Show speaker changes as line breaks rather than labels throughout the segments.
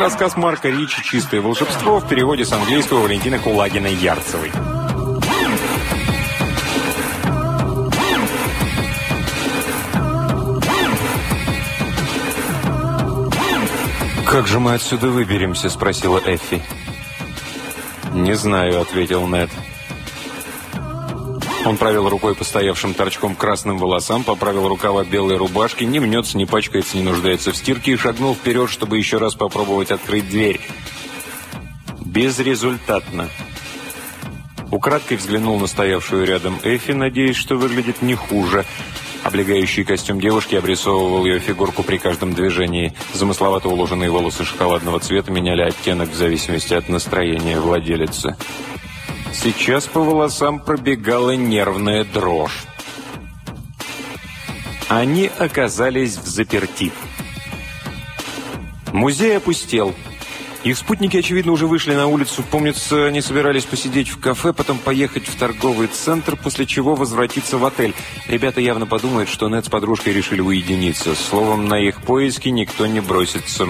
рассказ Марка Ричи «Чистое волшебство» в переводе с английского Валентины Кулагиной-Ярцевой. «Как же мы отсюда выберемся?» – спросила Эффи. «Не знаю», – ответил Нед. Он провел рукой по стоявшим торчком красным волосам, поправил рукава белой рубашки, не мнется, не пачкается, не нуждается в стирке и шагнул вперед, чтобы еще раз попробовать открыть дверь. Безрезультатно. Украдкой взглянул на стоявшую рядом Эфи, надеясь, что выглядит не хуже. Облегающий костюм девушки обрисовывал ее фигурку при каждом движении. Замысловато уложенные волосы шоколадного цвета меняли оттенок в зависимости от настроения владелицы. Сейчас по волосам пробегала нервная дрожь. Они оказались в заперти. Музей опустел. Их спутники, очевидно, уже вышли на улицу. Помнится, они собирались посидеть в кафе, потом поехать в торговый центр, после чего возвратиться в отель. Ребята явно подумают, что Нед с подружкой решили уединиться. Словом, на их поиски никто не бросится.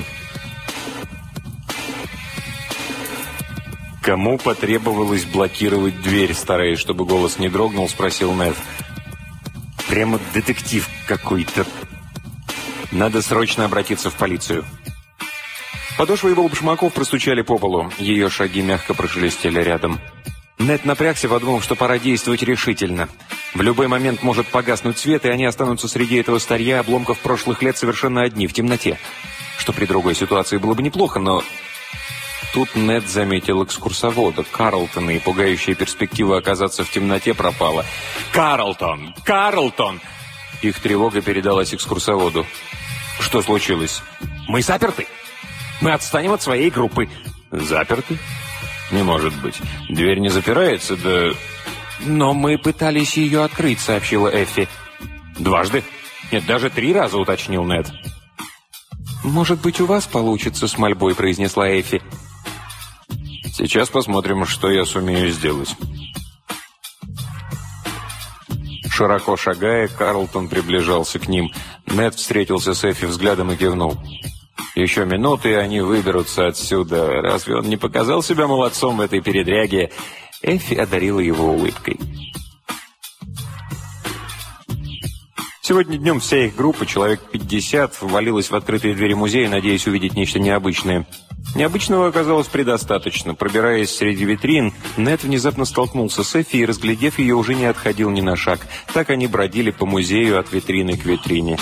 «Кому потребовалось блокировать дверь?» Стараясь, чтобы голос не дрогнул, спросил Нед. «Прямо детектив какой-то. Надо срочно обратиться в полицию». Подошвы его башмаков простучали по полу. Ее шаги мягко прошелестели рядом. Нед напрягся, подумав, что пора действовать решительно. В любой момент может погаснуть свет, и они останутся среди этого старья обломков прошлых лет совершенно одни, в темноте. Что при другой ситуации было бы неплохо, но Тут Нед заметил экскурсовода, Карлтона, и пугающая перспектива оказаться в темноте пропала. «Карлтон! Карлтон!» Их тревога передалась экскурсоводу. «Что случилось?» «Мы заперты! Мы отстанем от своей группы!» «Заперты? Не может быть. Дверь не запирается, да...» «Но мы пытались ее открыть», — сообщила Эффи. «Дважды? Нет, даже три раза», — уточнил Нед. «Может быть, у вас получится с мольбой», — произнесла Эффи. Сейчас посмотрим, что я сумею сделать. Широко шагая, Карлтон приближался к ним. Нед встретился с Эфи взглядом и кивнул. «Еще минуты, и они выберутся отсюда. Разве он не показал себя молодцом в этой передряге?» Эфи одарила его улыбкой. Сегодня днем вся их группа, человек 50, ввалилась в открытые двери музея, надеясь увидеть нечто необычное. Необычного оказалось предостаточно. Пробираясь среди витрин, Нед внезапно столкнулся с Эфи и, разглядев ее, уже не отходил ни на шаг. Так они бродили по музею от витрины к витрине.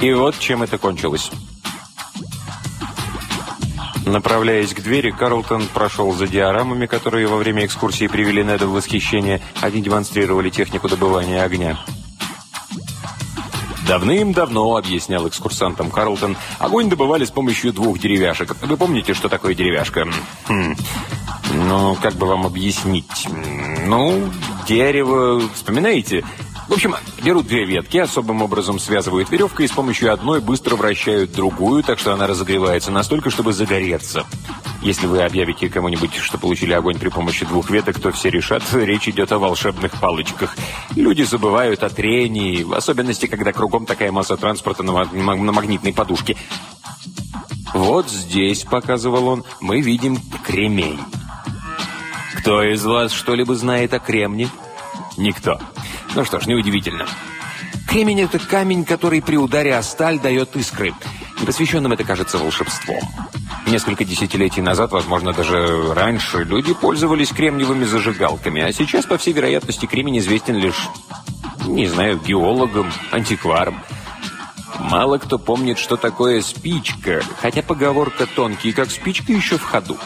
И вот чем это кончилось. Направляясь к двери, Карлтон прошел за диорамами, которые во время экскурсии привели Неда в восхищение. Они демонстрировали технику добывания огня. Давным-давно, объяснял экскурсантам Карлтон, огонь добывали с помощью двух деревяшек. Вы помните, что такое деревяшка? Хм. Ну, как бы вам объяснить? Ну, дерево, вспоминаете? В общем, берут две ветки, особым образом связывают веревкой и с помощью одной быстро вращают другую, так что она разогревается настолько, чтобы загореться. Если вы объявите кому-нибудь, что получили огонь при помощи двух веток, то все решат, речь идет о волшебных палочках. Люди забывают о трении, в особенности, когда кругом такая масса транспорта на, магнитной подушке. Вот здесь, показывал он, мы видим кремень. Кто из вас что-либо знает о кремне? Никто. Ну что ж, неудивительно. Кремень — это камень, который при ударе о сталь дает искры. Непосвященным это кажется волшебством. Несколько десятилетий назад, возможно, даже раньше, люди пользовались кремниевыми зажигалками, а сейчас, по всей вероятности, кремень известен лишь, не знаю, геологам, антикварам. Мало кто помнит, что такое спичка, хотя поговорка «тонкий, как спичка» еще в ходу.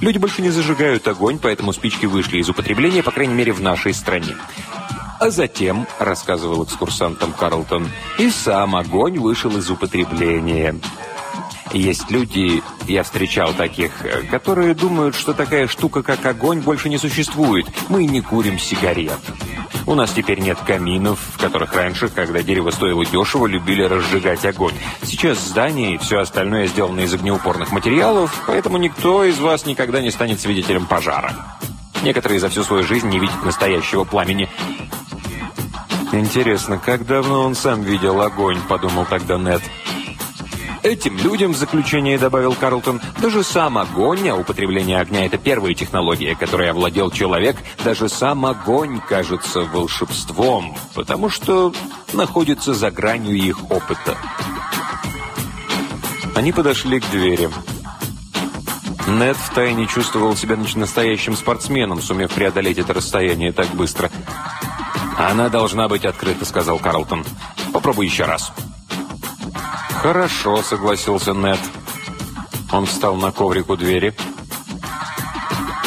Люди больше не зажигают огонь, поэтому спички вышли из употребления, по крайней мере, в нашей стране. А затем, рассказывал экскурсантам Карлтон, и сам огонь вышел из употребления. Есть люди, я встречал таких, которые думают, что такая штука, как огонь, больше не существует. Мы не курим сигарет. У нас теперь нет каминов, в которых раньше, когда дерево стоило дешево, любили разжигать огонь. Сейчас здания и все остальное сделано из огнеупорных материалов, поэтому никто из вас никогда не станет свидетелем пожара. Некоторые за всю свою жизнь не видят настоящего пламени. «Интересно, как давно он сам видел огонь?» – подумал тогда Нед. Этим людям, в заключение добавил Карлтон, даже сам огонь, а употребление огня – это первая технология, которой овладел человек, даже сам огонь кажется волшебством, потому что находится за гранью их опыта. Они подошли к двери. Нед втайне чувствовал себя настоящим спортсменом, сумев преодолеть это расстояние так быстро. «Она должна быть открыта», — сказал Карлтон. «Попробуй еще раз». «Хорошо», — согласился Нед. Он встал на коврик у двери.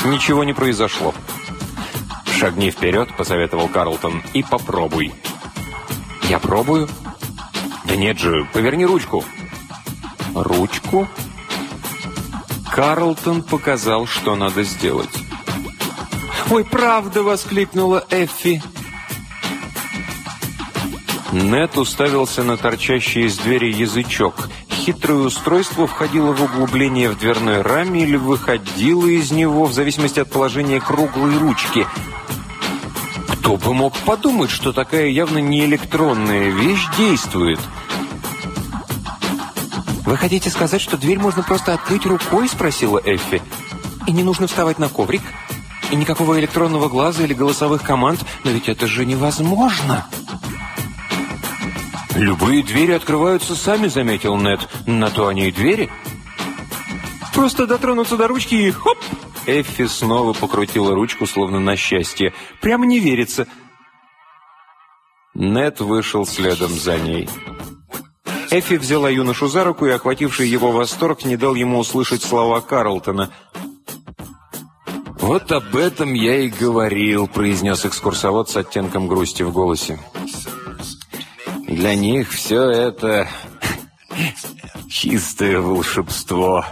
Ничего не произошло. «Шагни вперед», — посоветовал Карлтон, — «и попробуй». «Я пробую?» «Да нет же, поверни ручку». «Ручку?» Карлтон показал, что надо сделать. «Ой, правда!» — воскликнула Эффи. Нет уставился на торчащий из двери язычок. Хитрое устройство входило в углубление в дверной раме или выходило из него, в зависимости от положения круглой ручки. Кто бы мог подумать, что такая явно не электронная вещь действует? «Вы хотите сказать, что дверь можно просто открыть рукой?» – спросила Эффи. «И не нужно вставать на коврик? И никакого электронного глаза или голосовых команд? Но ведь это же невозможно!» «Любые двери открываются сами», — заметил Нед. «На то они и двери». «Просто дотронуться до ручки и хоп!» Эффи снова покрутила ручку, словно на счастье. «Прямо не верится». Нед вышел следом за ней. Эффи взяла юношу за руку, и охвативший его восторг не дал ему услышать слова Карлтона. «Вот об этом я и говорил», — произнес экскурсовод с оттенком грусти в голосе. Для них все это чистое волшебство.